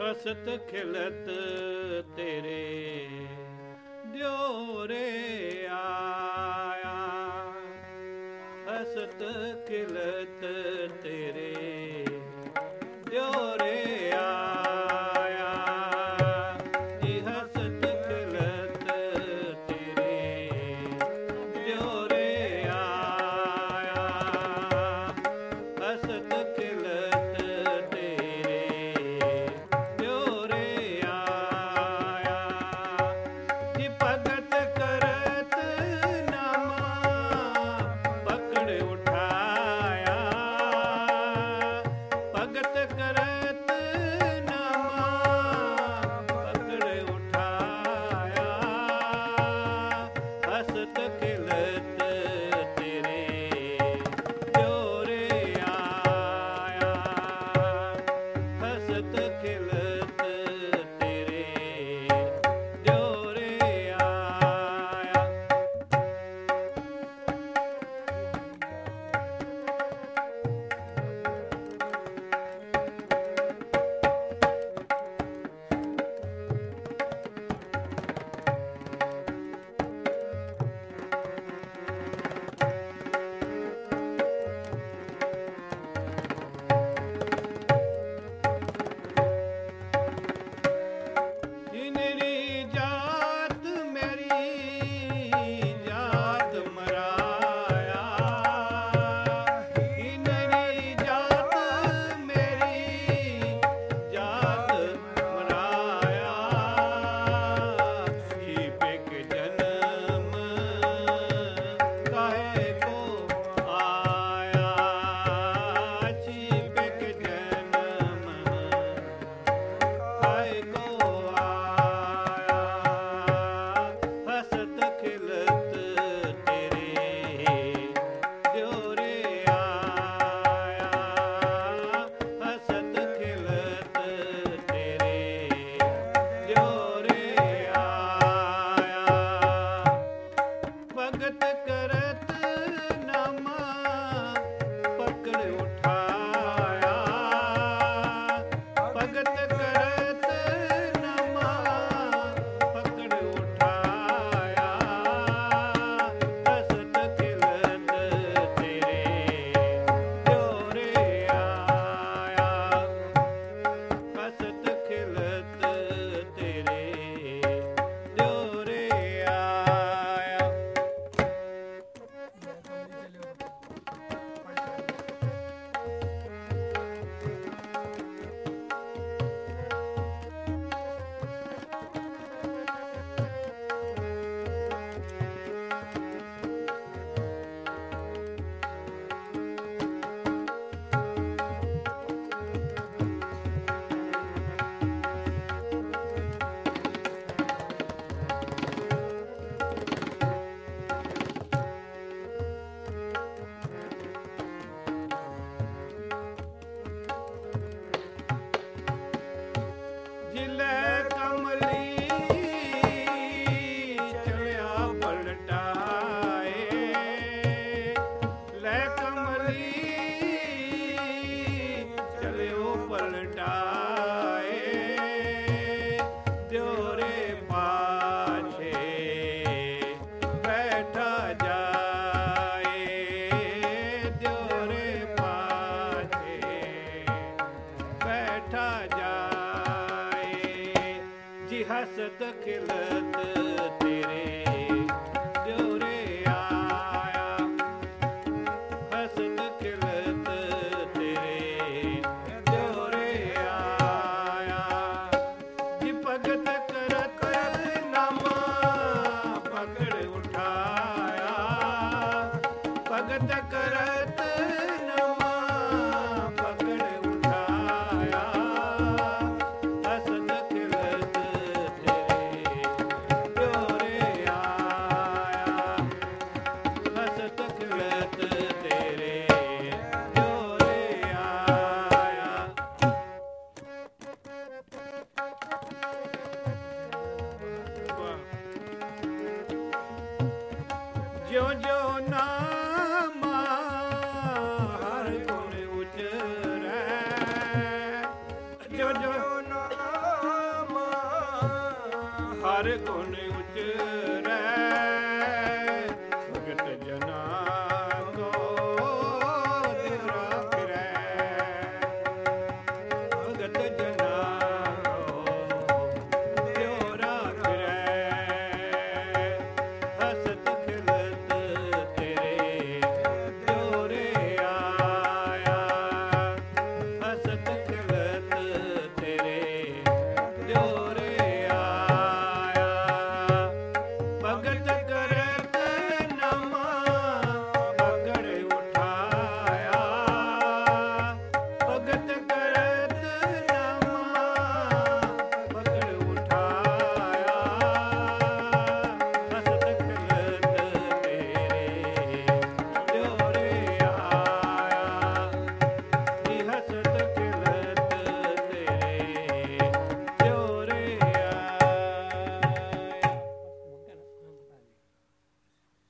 ਹਸਤ ਖਿਲਤ ਤੇਰੇ। ਦਿਉਰੇ ਆਇਆ। ਹਸਤ ਖਿਲਤ ਤੇਰੇ। ਹਸਤ ਖਿਲਤ ਤੇਰੇ ਦਿਉਰੇ ਹਸਤ ਖਿਲਤ ਤੇਰੇ ਦਿਉਰੇ ਆਇਆ। ਭਗਤ ਕਰਤ ਨਾਮਾ ਪਕੜ ਉਠਾਇਆ। ਭਗਤ ਕਰਤ ਜਿਉ ਜਿਉ ਹਰ ਗੁਣ ਉਚਰੈ। ਜਿਉ ਹਰ ਗੁਣ